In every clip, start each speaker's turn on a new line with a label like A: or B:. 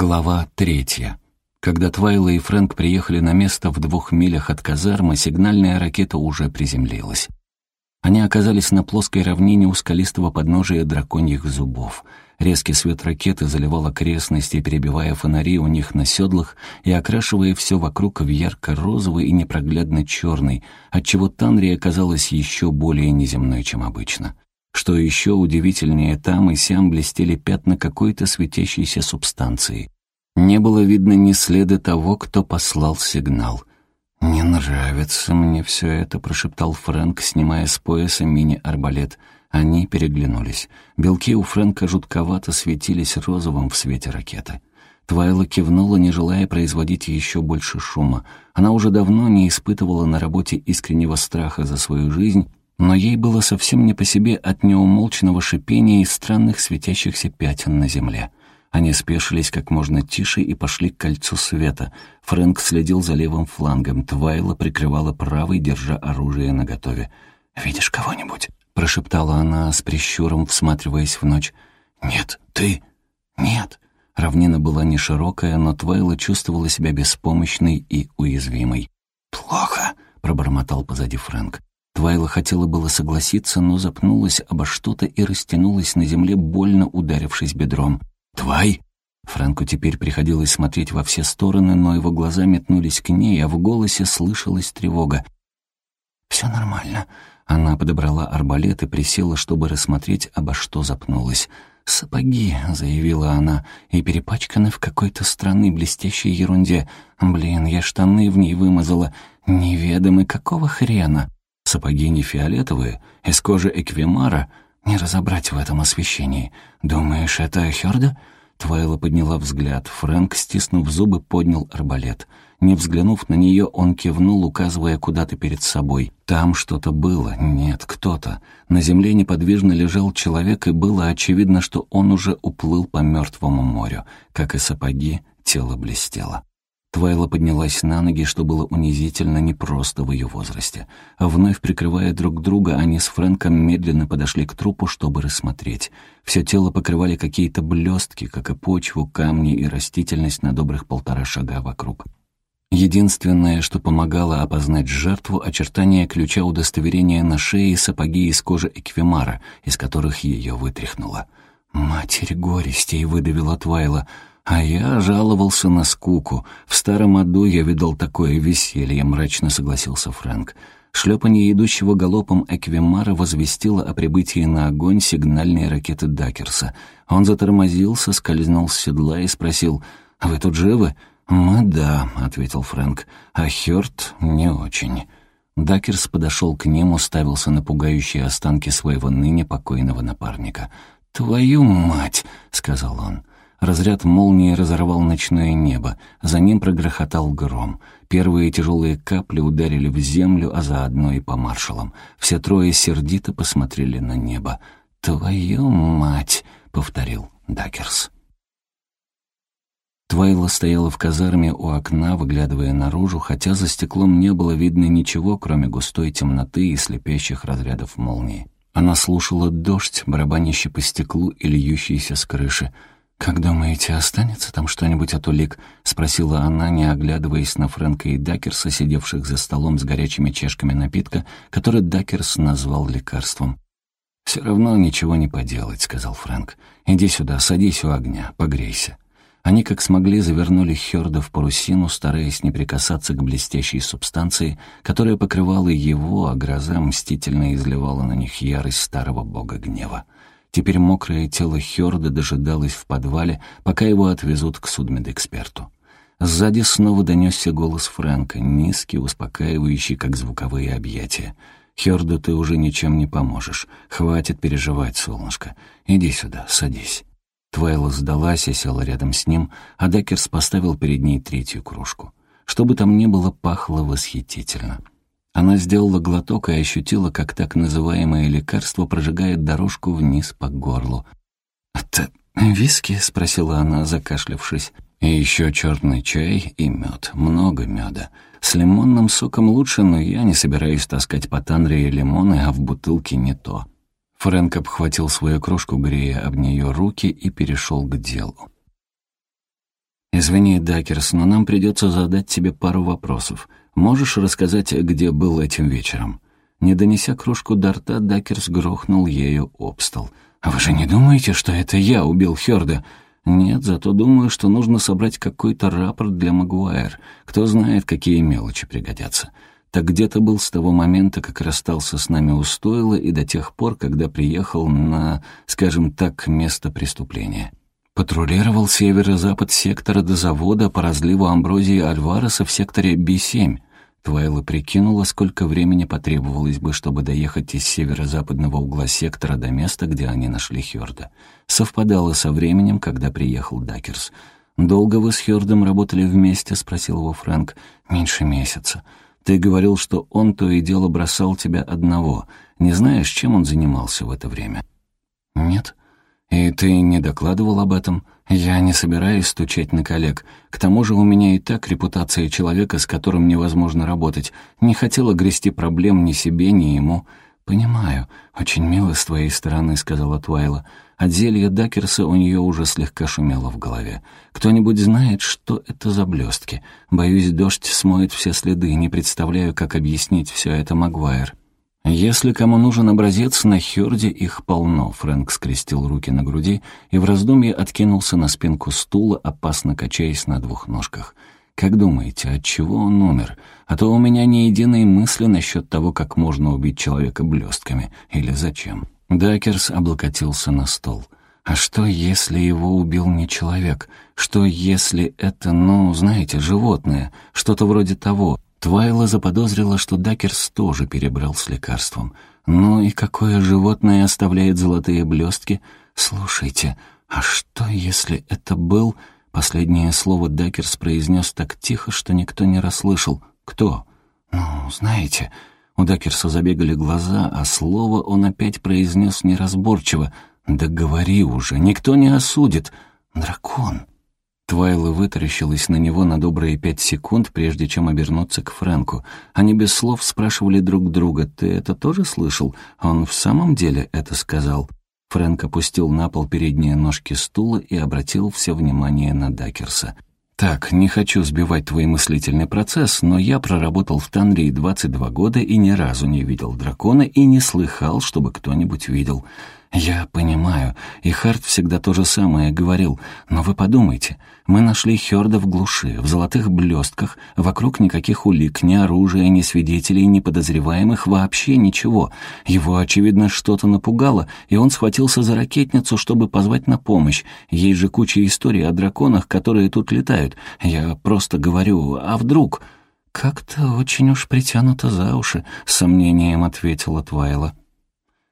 A: Глава третья. Когда Твайла и Фрэнк приехали на место в двух милях от казармы, сигнальная ракета уже приземлилась. Они оказались на плоской равнине у скалистого подножия драконьих зубов. Резкий свет ракеты заливал окрестности, перебивая фонари у них на седлах и окрашивая все вокруг в ярко-розовый и непроглядно черный, отчего Танрия казалась еще более неземной, чем обычно. Что еще удивительнее, там и сям блестели пятна какой-то светящейся субстанции. Не было видно ни следа того, кто послал сигнал. «Не нравится мне все это», — прошептал Фрэнк, снимая с пояса мини-арбалет. Они переглянулись. Белки у Фрэнка жутковато светились розовым в свете ракеты. Твайла кивнула, не желая производить еще больше шума. Она уже давно не испытывала на работе искреннего страха за свою жизнь но ей было совсем не по себе от неумолчного шипения и странных светящихся пятен на земле. Они спешились как можно тише и пошли к кольцу света. Фрэнк следил за левым флангом, Твайла прикрывала правый, держа оружие наготове. «Видишь кого-нибудь?» — прошептала она с прищуром, всматриваясь в ночь. «Нет, ты...» «Нет». Равнина была не широкая, но Твайла чувствовала себя беспомощной и уязвимой. «Плохо», — пробормотал позади Фрэнк. Твайла хотела было согласиться, но запнулась обо что-то и растянулась на земле, больно ударившись бедром. «Твай!» Франку теперь приходилось смотреть во все стороны, но его глаза метнулись к ней, а в голосе слышалась тревога. «Все нормально». Она подобрала арбалет и присела, чтобы рассмотреть, обо что запнулась. «Сапоги», — заявила она, и перепачканы в какой-то странной блестящей ерунде. «Блин, я штаны в ней вымазала. Неведомый какого хрена?» Сапоги не фиолетовые, из кожи эквимара. Не разобрать в этом освещении. Думаешь, это Хёрда?» Твайла подняла взгляд. Фрэнк, стиснув зубы, поднял арбалет. Не взглянув на нее, он кивнул, указывая куда-то перед собой. Там что-то было. Нет, кто-то. На земле неподвижно лежал человек, и было очевидно, что он уже уплыл по мертвому морю. Как и сапоги, тело блестело. Твайла поднялась на ноги, что было унизительно непросто в ее возрасте. А вновь прикрывая друг друга, они с Фрэнком медленно подошли к трупу, чтобы рассмотреть. Все тело покрывали какие-то блестки, как и почву, камни и растительность на добрых полтора шага вокруг. Единственное, что помогало опознать жертву, очертания ключа удостоверения на шее и сапоги из кожи эквимара, из которых ее вытряхнуло. «Матерь горестей!» — выдавила Твайла — а я жаловался на скуку. В старом аду я видал такое веселье, мрачно согласился Фрэнк. Шлепанье идущего галопом Эквимара возвестило о прибытии на огонь сигнальной ракеты Дакерса. Он затормозился, скользнул с седла и спросил, «А вы тут живы?» «Мы да», — ответил Фрэнк, «а Хёрд не очень». Дакерс подошел к ним, уставился на пугающие останки своего ныне покойного напарника. «Твою мать!» — сказал он. Разряд молнии разорвал ночное небо, за ним прогрохотал гром. Первые тяжелые капли ударили в землю, а заодно и по маршалам. Все трое сердито посмотрели на небо. «Твою мать!» — повторил Дакерс. Твайла стояла в казарме у окна, выглядывая наружу, хотя за стеклом не было видно ничего, кроме густой темноты и слепящих разрядов молнии. Она слушала дождь, барабанящий по стеклу и льющийся с крыши. «Как думаете, останется там что-нибудь от улик?» — спросила она, не оглядываясь на Фрэнка и Дакерса, сидевших за столом с горячими чашками напитка, который Дакерс назвал лекарством. «Все равно ничего не поделать», — сказал Фрэнк. «Иди сюда, садись у огня, погрейся». Они как смогли завернули Хёрда в парусину, стараясь не прикасаться к блестящей субстанции, которая покрывала его, а гроза мстительно изливала на них ярость старого бога гнева. Теперь мокрое тело Хёрда дожидалось в подвале, пока его отвезут к судмедэксперту. Сзади снова донесся голос Фрэнка, низкий, успокаивающий, как звуковые объятия. «Хёрду ты уже ничем не поможешь. Хватит переживать, солнышко. Иди сюда, садись». Твайла сдалась и села рядом с ним, а Деккерс поставил перед ней третью кружку. Что бы там ни было, пахло восхитительно. Она сделала глоток и ощутила, как так называемое лекарство прожигает дорожку вниз по горлу. «Это виски?» — спросила она, закашлявшись. «И еще черный чай и мед. Много меда. С лимонным соком лучше, но я не собираюсь таскать по Танрии лимоны, а в бутылке не то». Фрэнк обхватил свою кружку, грея об нее руки, и перешел к делу. «Извини, Дакерс, но нам придется задать тебе пару вопросов. Можешь рассказать, где был этим вечером?» Не донеся кружку до рта, Дакерс грохнул ею об стол. «А вы же не думаете, что это я убил Хёрда?» «Нет, зато думаю, что нужно собрать какой-то рапорт для Магуайр. Кто знает, какие мелочи пригодятся. Так где то был с того момента, как расстался с нами у стойла, и до тех пор, когда приехал на, скажем так, место преступления. Патрулировал северо-запад сектора до завода по разливу амброзии Альвареса в секторе Би-7. Твайла прикинула, сколько времени потребовалось бы, чтобы доехать из северо-западного угла сектора до места, где они нашли Хёрда. Совпадало со временем, когда приехал Дакерс. «Долго вы с Хёрдом работали вместе?» — спросил его Фрэнк. «Меньше месяца. Ты говорил, что он то и дело бросал тебя одного. Не знаешь, чем он занимался в это время?» «Нет». «И ты не докладывал об этом?» «Я не собираюсь стучать на коллег. К тому же у меня и так репутация человека, с которым невозможно работать. Не хотела грести проблем ни себе, ни ему». «Понимаю. Очень мило с твоей стороны», — сказала Твайла. От зелья Дакерса у нее уже слегка шумело в голове. «Кто-нибудь знает, что это за блестки? Боюсь, дождь смоет все следы, не представляю, как объяснить все это Магуайр». «Если кому нужен образец, на Хёрде их полно», — Фрэнк скрестил руки на груди и в раздумье откинулся на спинку стула, опасно качаясь на двух ножках. «Как думаете, от чего он умер? А то у меня ни единой мысли насчет того, как можно убить человека блестками. Или зачем?» Дакерс облокотился на стол. «А что, если его убил не человек? Что, если это, ну, знаете, животное? Что-то вроде того?» Твайла заподозрила, что Дакерс тоже перебрал с лекарством. «Ну и какое животное оставляет золотые блестки? Слушайте, а что, если это был...» Последнее слово Дакерс произнес так тихо, что никто не расслышал. «Кто?» «Ну, знаете...» У Дакерса забегали глаза, а слово он опять произнес неразборчиво. «Да говори уже, никто не осудит. Дракон». Твайла вытаращилась на него на добрые пять секунд, прежде чем обернуться к Фрэнку. Они без слов спрашивали друг друга, «Ты это тоже слышал? Он в самом деле это сказал?» Фрэнк опустил на пол передние ножки стула и обратил все внимание на Дакерса. «Так, не хочу сбивать твой мыслительный процесс, но я проработал в Танрии 22 года и ни разу не видел дракона и не слыхал, чтобы кто-нибудь видел. «Я понимаю, и Харт всегда то же самое говорил, но вы подумайте, мы нашли Хёрда в глуши, в золотых блестках, вокруг никаких улик, ни оружия, ни свидетелей, ни подозреваемых, вообще ничего. Его, очевидно, что-то напугало, и он схватился за ракетницу, чтобы позвать на помощь. Есть же куча историй о драконах, которые тут летают. Я просто говорю, а вдруг...» «Как-то очень уж притянуто за уши», — с сомнением ответила Твайла.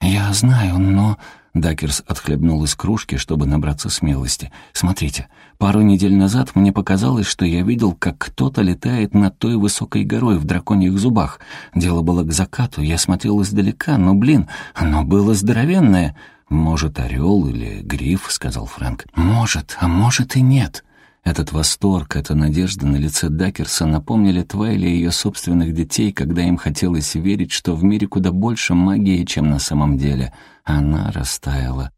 A: «Я знаю, но...» Дакерс отхлебнул из кружки, чтобы набраться смелости. «Смотрите, пару недель назад мне показалось, что я видел, как кто-то летает над той высокой горой в драконьих зубах. Дело было к закату, я смотрел издалека, но, блин, оно было здоровенное». «Может, орел или гриф?» — сказал Фрэнк. «Может, а может и нет». Этот восторг, эта надежда на лице Дакерса напомнили Твайле ее собственных детей, когда им хотелось верить, что в мире куда больше магии, чем на самом деле. Она растаяла.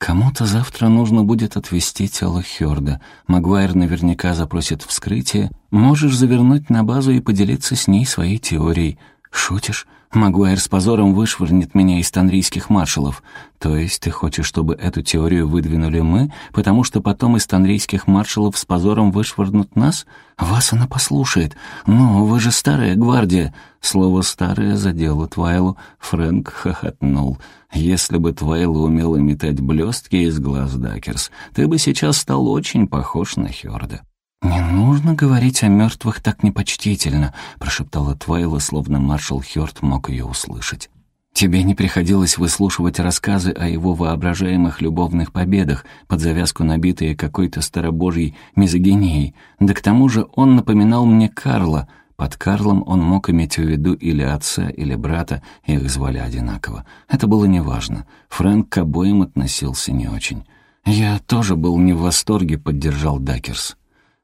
A: Кому-то завтра нужно будет отвезти тело Хёрда. Магуайр наверняка запросит вскрытие. Можешь завернуть на базу и поделиться с ней своей теорией. Шутишь? Магуайр с позором вышвырнет меня из танрийских маршалов. То есть ты хочешь, чтобы эту теорию выдвинули мы, потому что потом из танрийских маршалов с позором вышвырнут нас? Вас она послушает. Ну, вы же старая гвардия. Слово «старое» задело Твайлу. Фрэнк хохотнул. Если бы Твайла умела метать блестки из глаз Дакерс, ты бы сейчас стал очень похож на Хёрда. «Не нужно говорить о мертвых так непочтительно», — прошептала Твайла, словно маршал Хёрд мог ее услышать. «Тебе не приходилось выслушивать рассказы о его воображаемых любовных победах, под завязку набитые какой-то старобожьей мизогинией. Да к тому же он напоминал мне Карла. Под Карлом он мог иметь в виду или отца, или брата, их звали одинаково. Это было неважно. Фрэнк к обоим относился не очень. «Я тоже был не в восторге», — поддержал Дакерс.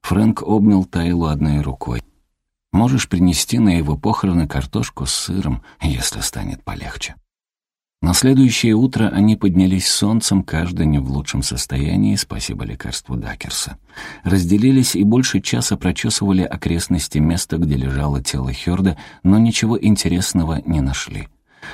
A: Фрэнк обнял Тайлу одной рукой. «Можешь принести на его похороны картошку с сыром, если станет полегче». На следующее утро они поднялись солнцем, каждый не в лучшем состоянии, спасибо лекарству Дакерса. Разделились и больше часа прочесывали окрестности места, где лежало тело Хёрда, но ничего интересного не нашли.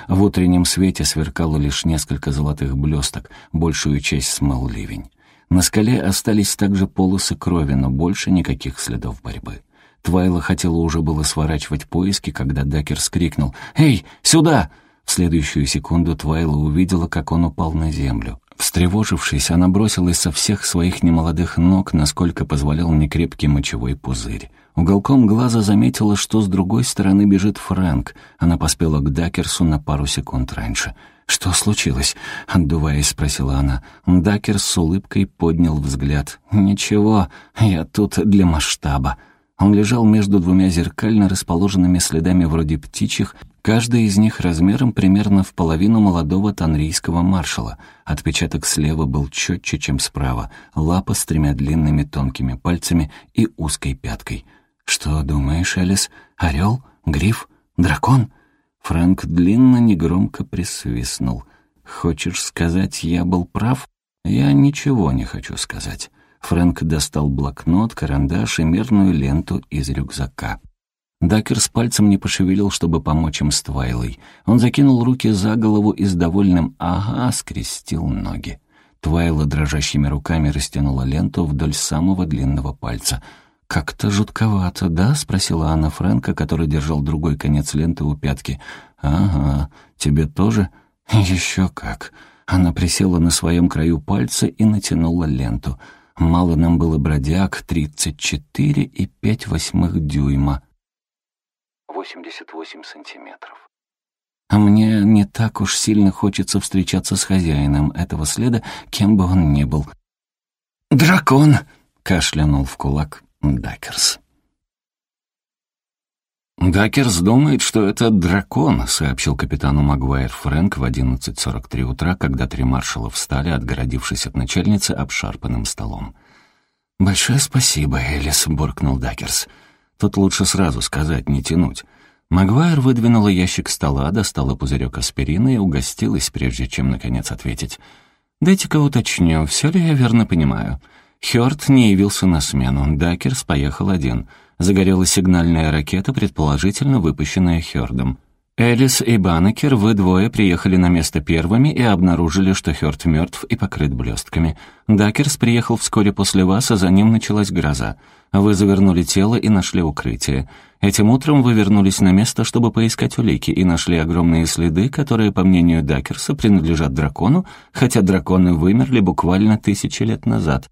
A: В утреннем свете сверкало лишь несколько золотых блесток, большую часть смыл ливень. На скале остались также полосы крови, но больше никаких следов борьбы. Твайла хотела уже было сворачивать поиски, когда Дакер скрикнул «Эй, сюда!» В следующую секунду Твайла увидела, как он упал на землю. Встревожившись, она бросилась со всех своих немолодых ног, насколько позволял некрепкий мочевой пузырь. Уголком глаза заметила, что с другой стороны бежит Фрэнк. Она поспела к Дакерсу на пару секунд раньше. «Что случилось?» — отдуваясь, спросила она. Дакерс с улыбкой поднял взгляд. «Ничего, я тут для масштаба». Он лежал между двумя зеркально расположенными следами вроде птичьих, каждый из них размером примерно в половину молодого танрийского маршала. Отпечаток слева был четче, чем справа, лапа с тремя длинными тонкими пальцами и узкой пяткой. «Что думаешь, Элис? Орел? Гриф? Дракон?» Фрэнк длинно, негромко присвистнул. «Хочешь сказать, я был прав?» «Я ничего не хочу сказать». Фрэнк достал блокнот, карандаш и мерную ленту из рюкзака. Дакер с пальцем не пошевелил, чтобы помочь им с Твайлой. Он закинул руки за голову и с довольным «ага» скрестил ноги. Твайла дрожащими руками растянула ленту вдоль самого длинного пальца. «Как-то жутковато, да?» — спросила она Фрэнка, который держал другой конец ленты у пятки. «Ага, тебе тоже?» «Еще как». Она присела на своем краю пальца и натянула ленту — Мало нам было бродяг, 34 и 5 восьмых дюйма. 88 сантиметров. А мне не так уж сильно хочется встречаться с хозяином этого следа, кем бы он ни был. «Дракон!» — кашлянул в кулак Дакерс. «Дакерс думает, что это дракон», — сообщил капитану Магуайр Фрэнк в 11.43 утра, когда три маршала встали, отгородившись от начальницы обшарпанным столом. «Большое спасибо, Элис», — буркнул Дакерс. «Тут лучше сразу сказать, не тянуть». Магуайр выдвинула ящик стола, достала пузырек аспирина и угостилась, прежде чем, наконец, ответить. «Дайте-ка уточню, все ли я верно понимаю?» Хёрд не явился на смену, Дакерс поехал один — Загорелась сигнальная ракета, предположительно выпущенная Хёрдом. Элис и Банекер, вы двое приехали на место первыми и обнаружили, что Хёрд мертв и покрыт блестками. Дакерс приехал вскоре после вас, а за ним началась гроза. Вы завернули тело и нашли укрытие. Этим утром вы вернулись на место, чтобы поискать улики, и нашли огромные следы, которые, по мнению Дакерса, принадлежат дракону, хотя драконы вымерли буквально тысячи лет назад.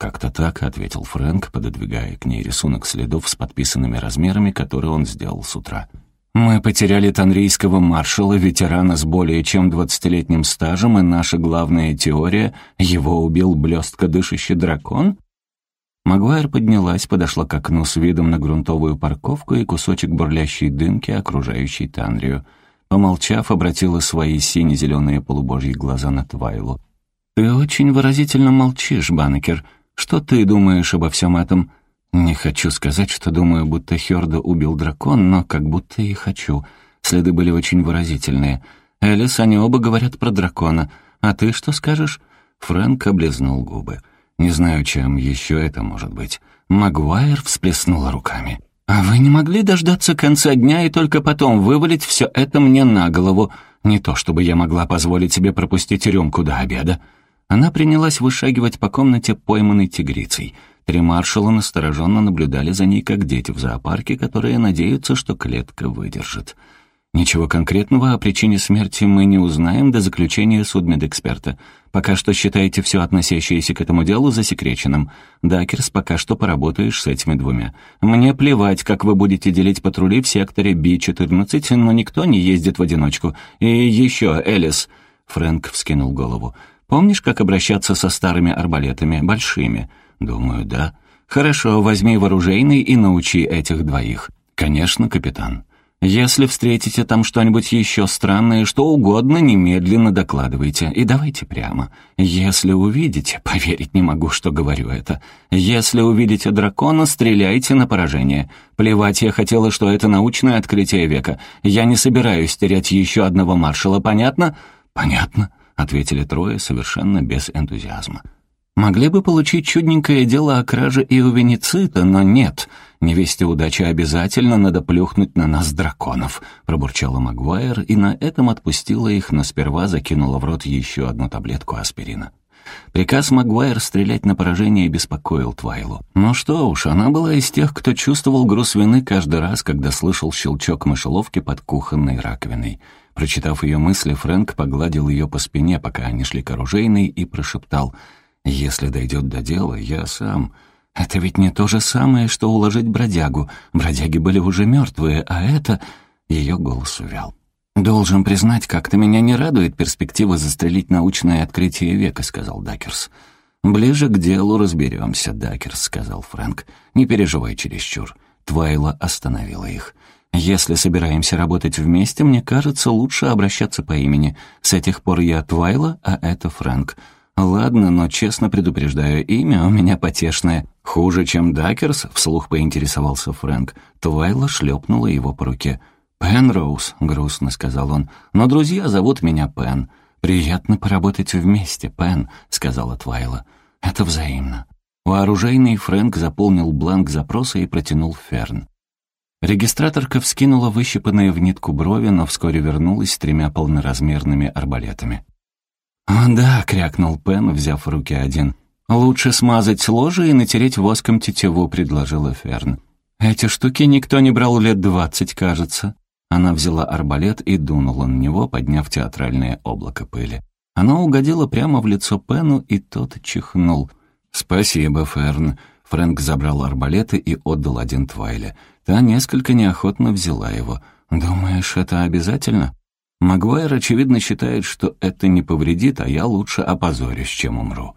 A: «Как-то так», — ответил Фрэнк, пододвигая к ней рисунок следов с подписанными размерами, которые он сделал с утра. «Мы потеряли танрийского маршала, ветерана с более чем двадцатилетним стажем, и наша главная теория — его убил блестко дышащий дракон?» Магуайр поднялась, подошла к окну с видом на грунтовую парковку и кусочек бурлящей дымки, окружающей Танрию. Помолчав, обратила свои сине-зеленые полубожьи глаза на Твайлу. «Ты очень выразительно молчишь, Банекер», что ты думаешь обо всем этом?» «Не хочу сказать, что думаю, будто Хёрда убил дракон, но как будто и хочу. Следы были очень выразительные. Элис, они оба говорят про дракона. А ты что скажешь?» Фрэнк облизнул губы. «Не знаю, чем еще это может быть». Магуайр всплеснула руками. «А вы не могли дождаться конца дня и только потом вывалить все это мне на голову? Не то чтобы я могла позволить себе пропустить рюмку до обеда». Она принялась вышагивать по комнате пойманной тигрицей. Три маршала настороженно наблюдали за ней, как дети в зоопарке, которые надеются, что клетка выдержит. Ничего конкретного о причине смерти мы не узнаем до заключения судмедэксперта. Пока что считайте все относящееся к этому делу засекреченным. Дакерс, пока что поработаешь с этими двумя. Мне плевать, как вы будете делить патрули в секторе Би-14, но никто не ездит в одиночку. И еще, Элис...» Фрэнк вскинул голову. Помнишь, как обращаться со старыми арбалетами, большими? Думаю, да. Хорошо, возьми вооружейный и научи этих двоих. Конечно, капитан. Если встретите там что-нибудь еще странное, что угодно, немедленно докладывайте. И давайте прямо. Если увидите, поверить не могу, что говорю это. Если увидите дракона, стреляйте на поражение. Плевать я хотела, что это научное открытие века. Я не собираюсь терять еще одного маршала, понятно? «Понятно», — ответили трое совершенно без энтузиазма. «Могли бы получить чудненькое дело о краже и у Венецита, но нет. Невесте удачи обязательно надо плюхнуть на нас драконов», — пробурчала Магуайр и на этом отпустила их, но сперва закинула в рот еще одну таблетку аспирина. Приказ Магуайр стрелять на поражение беспокоил Твайлу. Ну что уж, она была из тех, кто чувствовал груз вины каждый раз, когда слышал щелчок мышеловки под кухонной раковиной. Прочитав ее мысли, Фрэнк погладил ее по спине, пока они шли к оружейной, и прошептал «Если дойдет до дела, я сам...» «Это ведь не то же самое, что уложить бродягу. Бродяги были уже мертвые, а это...» Ее голос увял. «Должен признать, как-то меня не радует перспектива застрелить научное открытие века», — сказал Дакерс. «Ближе к делу разберемся, Дакерс», — сказал Фрэнк. «Не переживай чересчур». Твайла остановила их. «Если собираемся работать вместе, мне кажется, лучше обращаться по имени. С этих пор я Твайла, а это Фрэнк. Ладно, но честно предупреждаю, имя у меня потешное. Хуже, чем Дакерс?» — вслух поинтересовался Фрэнк. Твайла шлепнула его по руке. «Пенроуз», — грустно сказал он, — «но друзья зовут меня Пен. Приятно поработать вместе, Пен», — сказала Твайла. «Это взаимно». Вооружейный Фрэнк заполнил бланк запроса и протянул Ферн. Регистраторка вскинула выщипанные в нитку брови, но вскоре вернулась с тремя полноразмерными арбалетами. «О, да», — крякнул Пен, взяв в руки один. «Лучше смазать ложе и натереть воском тетиву», — предложила Ферн. «Эти штуки никто не брал лет двадцать, кажется». Она взяла арбалет и дунула на него, подняв театральное облако пыли. Оно угодило прямо в лицо Пену, и тот чихнул. «Спасибо, Ферн». Фрэнк забрал арбалеты и отдал один Твайле. Та несколько неохотно взяла его. «Думаешь, это обязательно?» Магуайр, очевидно, считает, что это не повредит, а я лучше опозорюсь, чем умру.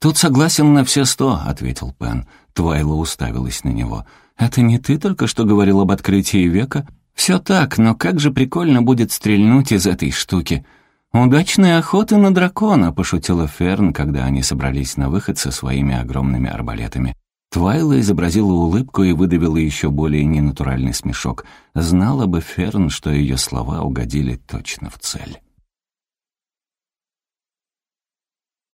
A: «Тут согласен на все сто», — ответил Пен. Твайла уставилась на него. «Это не ты только что говорил об открытии века?» «Все так, но как же прикольно будет стрельнуть из этой штуки!» «Удачной охоты на дракона!» — пошутила Ферн, когда они собрались на выход со своими огромными арбалетами. Твайла изобразила улыбку и выдавила еще более ненатуральный смешок. Знала бы Ферн, что ее слова угодили точно в цель.